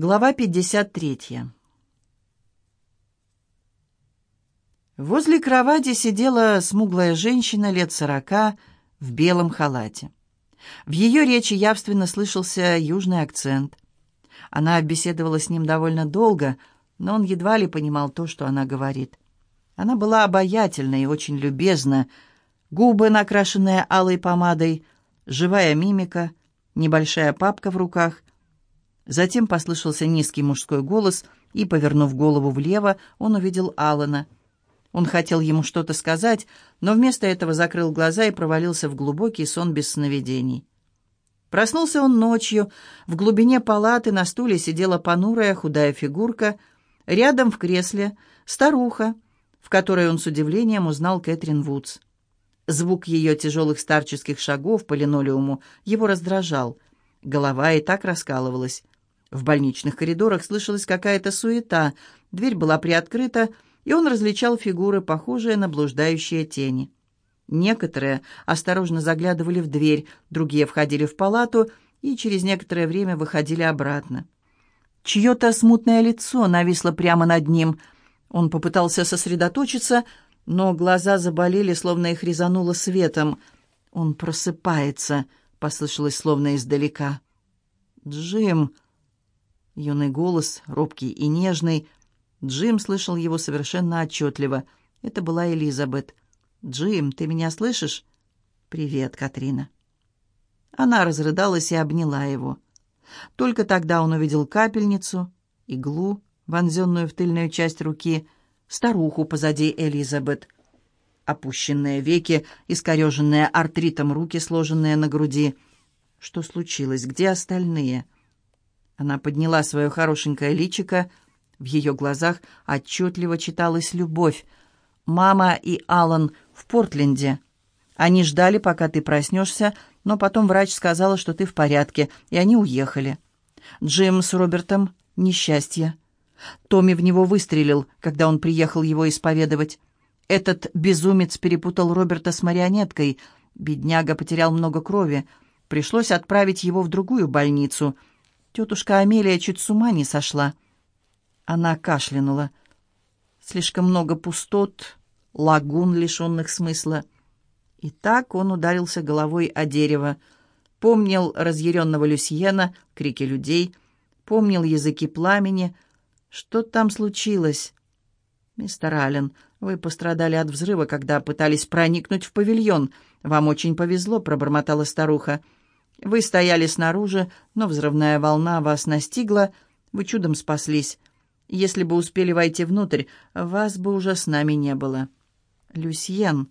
Глава 53. Возле кровати сидела смуглая женщина лет сорока в белом халате. В ее речи явственно слышался южный акцент. Она беседовала с ним довольно долго, но он едва ли понимал то, что она говорит. Она была обаятельна и очень любезна. Губы, накрашенные алой помадой, живая мимика, небольшая папка в руках — Затем послышался низкий мужской голос, и, повернув голову влево, он увидел Алана. Он хотел ему что-то сказать, но вместо этого закрыл глаза и провалился в глубокий сон без сновидений. Проснулся он ночью. В глубине палаты на стуле сидела понурая худая фигурка. Рядом в кресле старуха, в которой он с удивлением узнал Кэтрин Вудс. Звук ее тяжелых старческих шагов по линолеуму его раздражал. Голова и так раскалывалась. В больничных коридорах слышалась какая-то суета, дверь была приоткрыта, и он различал фигуры, похожие на блуждающие тени. Некоторые осторожно заглядывали в дверь, другие входили в палату и через некоторое время выходили обратно. Чье-то смутное лицо нависло прямо над ним. Он попытался сосредоточиться, но глаза заболели, словно их резануло светом. «Он просыпается», — послышалось словно издалека. «Джим!» Юный голос, робкий и нежный. Джим слышал его совершенно отчетливо. Это была Элизабет. «Джим, ты меня слышишь?» «Привет, Катрина». Она разрыдалась и обняла его. Только тогда он увидел капельницу, иглу, вонзенную в тыльную часть руки, старуху позади Элизабет. Опущенные веки, искореженные артритом руки, сложенные на груди. Что случилось? Где остальные?» Она подняла свое хорошенькое личико. В ее глазах отчетливо читалась любовь. «Мама и Алан в Портленде. Они ждали, пока ты проснешься, но потом врач сказала, что ты в порядке, и они уехали. Джим с Робертом — несчастье. Томми в него выстрелил, когда он приехал его исповедовать. Этот безумец перепутал Роберта с марионеткой. Бедняга потерял много крови. Пришлось отправить его в другую больницу — Тетушка Амелия чуть с ума не сошла. Она кашлянула. Слишком много пустот, лагун, лишенных смысла. И так он ударился головой о дерево. Помнил разъяренного Люсьена, крики людей, помнил языки пламени. Что там случилось? «Мистер Аллен, вы пострадали от взрыва, когда пытались проникнуть в павильон. Вам очень повезло», — пробормотала старуха. Вы стояли снаружи, но взрывная волна вас настигла, вы чудом спаслись. Если бы успели войти внутрь, вас бы уже с нами не было. Люсьен.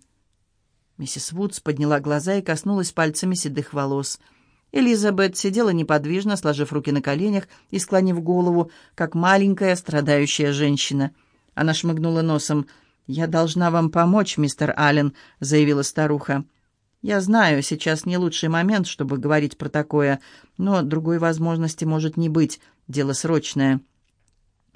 Миссис Вудс подняла глаза и коснулась пальцами седых волос. Элизабет сидела неподвижно, сложив руки на коленях и склонив голову, как маленькая страдающая женщина. Она шмыгнула носом. «Я должна вам помочь, мистер Аллен», — заявила старуха. Я знаю, сейчас не лучший момент, чтобы говорить про такое, но другой возможности может не быть. Дело срочное.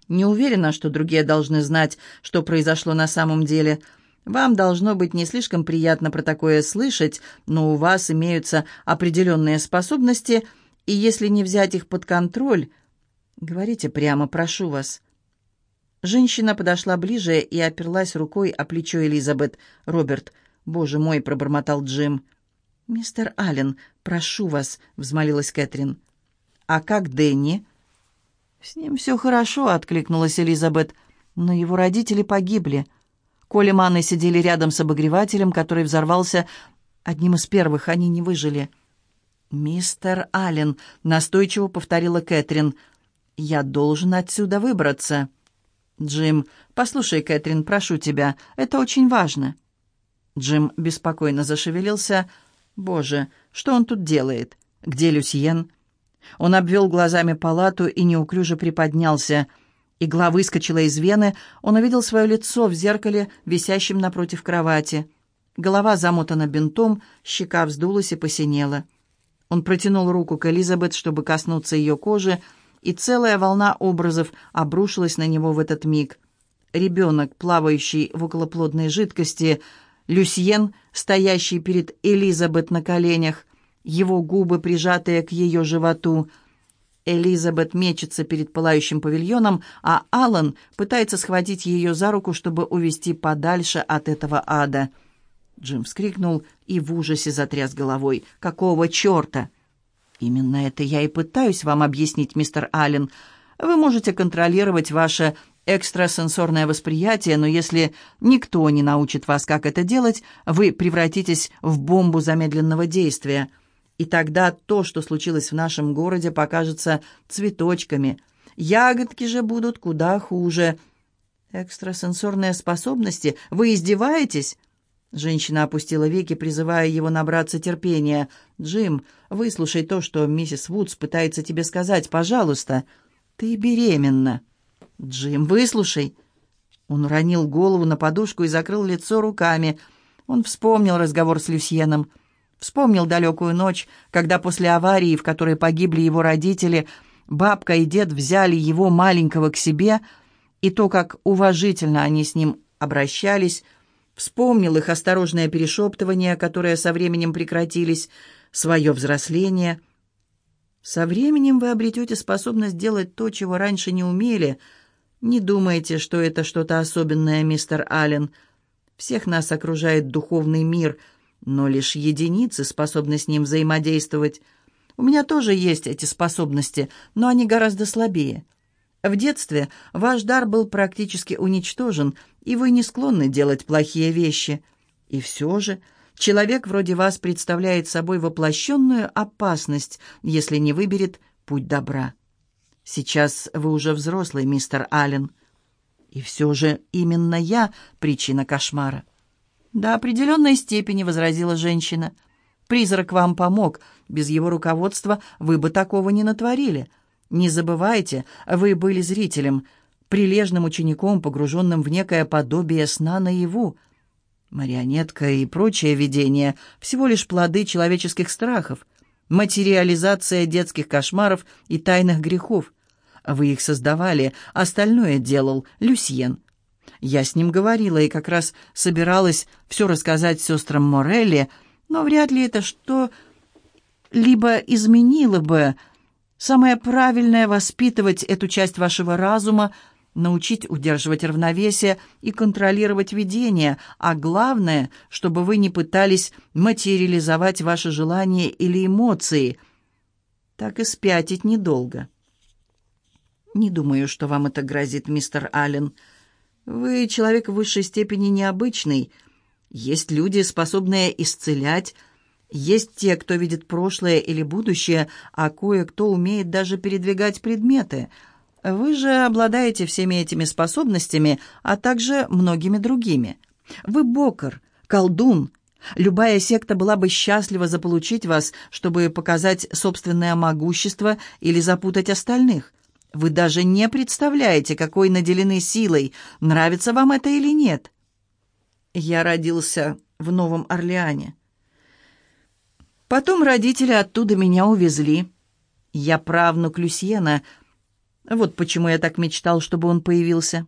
Не уверена, что другие должны знать, что произошло на самом деле. Вам должно быть не слишком приятно про такое слышать, но у вас имеются определенные способности, и если не взять их под контроль... Говорите прямо, прошу вас. Женщина подошла ближе и оперлась рукой о плечо Элизабет. «Роберт, «Боже мой!» — пробормотал Джим. «Мистер Аллен, прошу вас», — взмолилась Кэтрин. «А как Дэнни?» «С ним все хорошо», — откликнулась Элизабет. «Но его родители погибли. Коля Манны сидели рядом с обогревателем, который взорвался. Одним из первых они не выжили». «Мистер Аллен», — настойчиво повторила Кэтрин, — «я должен отсюда выбраться». «Джим, послушай, Кэтрин, прошу тебя, это очень важно». Джим беспокойно зашевелился. «Боже, что он тут делает? Где Люсьен?» Он обвел глазами палату и неуклюже приподнялся. Игла выскочила из вены, он увидел свое лицо в зеркале, висящем напротив кровати. Голова замотана бинтом, щека вздулась и посинела. Он протянул руку к Элизабет, чтобы коснуться ее кожи, и целая волна образов обрушилась на него в этот миг. Ребенок, плавающий в околоплодной жидкости — Люсьен, стоящий перед Элизабет на коленях, его губы, прижатые к ее животу. Элизабет мечется перед пылающим павильоном, а Алан пытается схватить ее за руку, чтобы увести подальше от этого ада. Джим вскрикнул и в ужасе затряс головой. «Какого черта?» «Именно это я и пытаюсь вам объяснить, мистер Аллен. Вы можете контролировать ваше экстрасенсорное восприятие, но если никто не научит вас, как это делать, вы превратитесь в бомбу замедленного действия». И тогда то, что случилось в нашем городе, покажется цветочками. Ягодки же будут куда хуже. Экстрасенсорные способности? Вы издеваетесь?» Женщина опустила веки, призывая его набраться терпения. «Джим, выслушай то, что миссис Вудс пытается тебе сказать, пожалуйста. Ты беременна». «Джим, выслушай». Он уронил голову на подушку и закрыл лицо руками. Он вспомнил разговор с Люсьеном. Вспомнил далекую ночь, когда после аварии, в которой погибли его родители, бабка и дед взяли его маленького к себе, и то, как уважительно они с ним обращались, вспомнил их осторожное перешептывание, которое со временем прекратились, свое взросление. Со временем вы обретете способность делать то, чего раньше не умели. Не думайте, что это что-то особенное, мистер Аллен. Всех нас окружает духовный мир — но лишь единицы способны с ним взаимодействовать. У меня тоже есть эти способности, но они гораздо слабее. В детстве ваш дар был практически уничтожен, и вы не склонны делать плохие вещи. И все же человек вроде вас представляет собой воплощенную опасность, если не выберет путь добра. Сейчас вы уже взрослый, мистер Аллен. И все же именно я причина кошмара. «До определенной степени», — возразила женщина. «Призрак вам помог. Без его руководства вы бы такого не натворили. Не забывайте, вы были зрителем, прилежным учеником, погруженным в некое подобие сна наяву. Марионетка и прочее видение — всего лишь плоды человеческих страхов, материализация детских кошмаров и тайных грехов. Вы их создавали, остальное делал Люсьен». Я с ним говорила и как раз собиралась все рассказать сестрам Морелли, но вряд ли это что либо изменило бы. Самое правильное — воспитывать эту часть вашего разума, научить удерживать равновесие и контролировать видение, а главное, чтобы вы не пытались материализовать ваши желания или эмоции. Так и спятить недолго. Не думаю, что вам это грозит, мистер Аллен. Вы человек в высшей степени необычный. Есть люди, способные исцелять, есть те, кто видит прошлое или будущее, а кое-кто умеет даже передвигать предметы. Вы же обладаете всеми этими способностями, а также многими другими. Вы бокер, колдун. Любая секта была бы счастлива заполучить вас, чтобы показать собственное могущество или запутать остальных. Вы даже не представляете, какой наделены силой, нравится вам это или нет. Я родился в Новом Орлеане. Потом родители оттуда меня увезли. Я правнук Люсьена. Вот почему я так мечтал, чтобы он появился.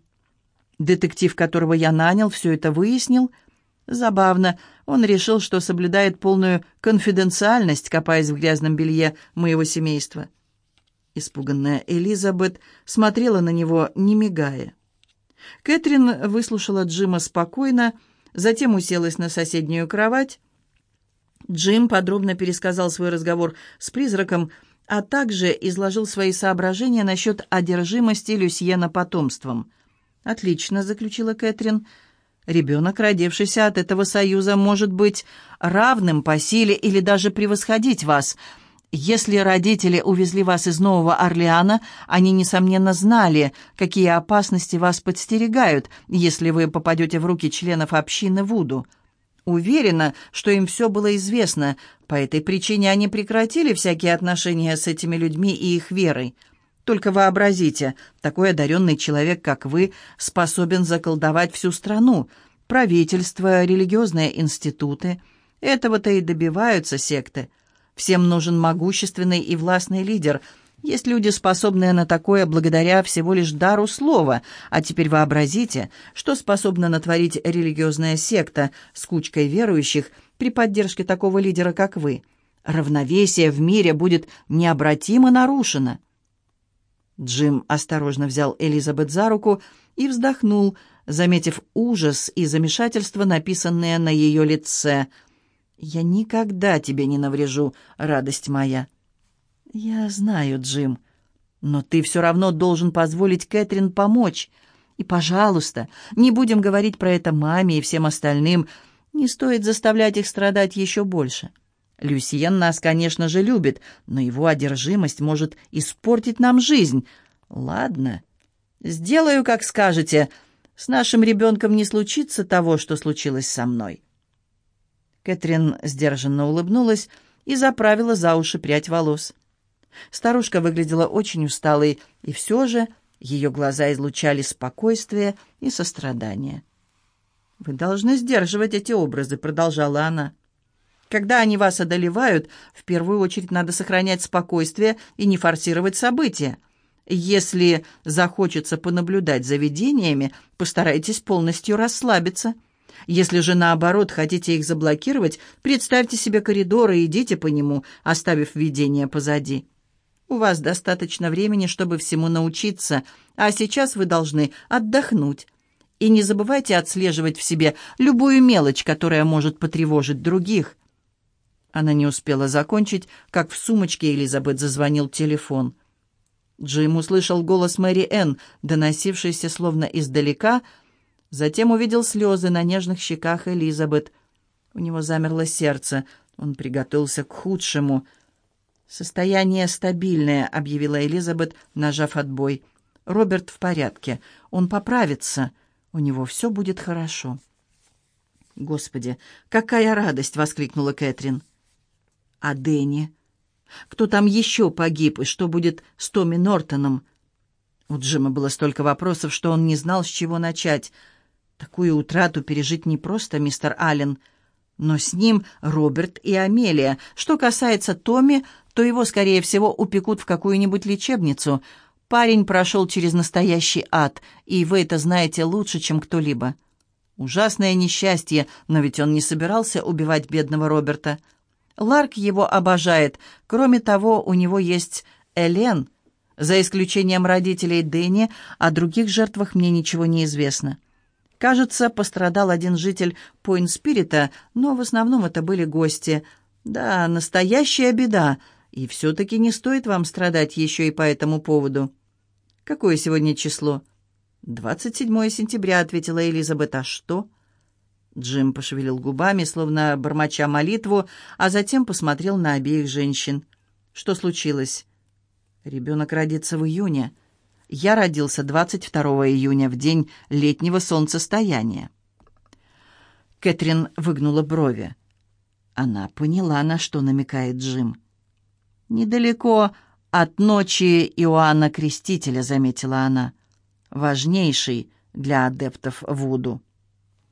Детектив, которого я нанял, все это выяснил. Забавно, он решил, что соблюдает полную конфиденциальность, копаясь в грязном белье моего семейства. Испуганная Элизабет смотрела на него, не мигая. Кэтрин выслушала Джима спокойно, затем уселась на соседнюю кровать. Джим подробно пересказал свой разговор с призраком, а также изложил свои соображения насчет одержимости Люсьена потомством. «Отлично», — заключила Кэтрин. «Ребенок, родившийся от этого союза, может быть равным по силе или даже превосходить вас». Если родители увезли вас из Нового Орлеана, они, несомненно, знали, какие опасности вас подстерегают, если вы попадете в руки членов общины Вуду. Уверена, что им все было известно, по этой причине они прекратили всякие отношения с этими людьми и их верой. Только вообразите, такой одаренный человек, как вы, способен заколдовать всю страну, правительство, религиозные институты. Этого-то и добиваются секты – Всем нужен могущественный и властный лидер. Есть люди, способные на такое благодаря всего лишь дару слова. А теперь вообразите, что способна натворить религиозная секта с кучкой верующих при поддержке такого лидера, как вы. Равновесие в мире будет необратимо нарушено. Джим осторожно взял Элизабет за руку и вздохнул, заметив ужас и замешательство, написанные на ее лице. «Я никогда тебе не наврежу, радость моя». «Я знаю, Джим, но ты все равно должен позволить Кэтрин помочь. И, пожалуйста, не будем говорить про это маме и всем остальным. Не стоит заставлять их страдать еще больше». Люсьен нас, конечно же, любит, но его одержимость может испортить нам жизнь. Ладно, сделаю, как скажете. С нашим ребенком не случится того, что случилось со мной. Кэтрин сдержанно улыбнулась и заправила за уши прядь волос. Старушка выглядела очень усталой, и все же ее глаза излучали спокойствие и сострадание. «Вы должны сдерживать эти образы», — продолжала она. Когда они вас одолевают, в первую очередь надо сохранять спокойствие и не форсировать события. Если захочется понаблюдать за видениями, постарайтесь полностью расслабиться. Если же наоборот хотите их заблокировать, представьте себе коридор и идите по нему, оставив видение позади. У вас достаточно времени, чтобы всему научиться, а сейчас вы должны отдохнуть. И не забывайте отслеживать в себе любую мелочь, которая может потревожить других – она не успела закончить, как в сумочке Элизабет зазвонил телефон. Джим услышал голос Мэри Энн, доносившийся словно издалека, затем увидел слезы на нежных щеках Элизабет. У него замерло сердце, он приготовился к худшему. «Состояние стабильное», — объявила Элизабет, нажав отбой. «Роберт в порядке, он поправится, у него все будет хорошо». «Господи, какая радость!» — воскликнула Кэтрин. А Дэнни? Кто там еще погиб, и что будет с Томми Нортоном? У Джима было столько вопросов, что он не знал, с чего начать. Такую утрату пережить не просто, мистер Аллен, но с ним Роберт и Амелия. Что касается Томми, то его, скорее всего, упекут в какую-нибудь лечебницу. Парень прошел через настоящий ад, и вы это знаете лучше, чем кто-либо. Ужасное несчастье, но ведь он не собирался убивать бедного Роберта. Ларк его обожает. Кроме того, у него есть Элен. За исключением родителей Дэнни, о других жертвах мне ничего не известно. Кажется, пострадал один житель Пойнт-Спирита, но в основном это были гости. Да, настоящая беда, и все-таки не стоит вам страдать еще и по этому поводу. Какое сегодня число? «27 сентября», — ответила Элизабет. «А что?» Джим пошевелил губами, словно бормоча молитву, а затем посмотрел на обеих женщин. «Что случилось?» «Ребенок родится в июне. Я родился 22 июня, в день летнего солнцестояния». Кэтрин выгнула брови. Она поняла, на что намекает Джим. «Недалеко от ночи Иоанна Крестителя», — заметила она. «Важнейший для адептов Вуду».